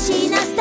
しなさ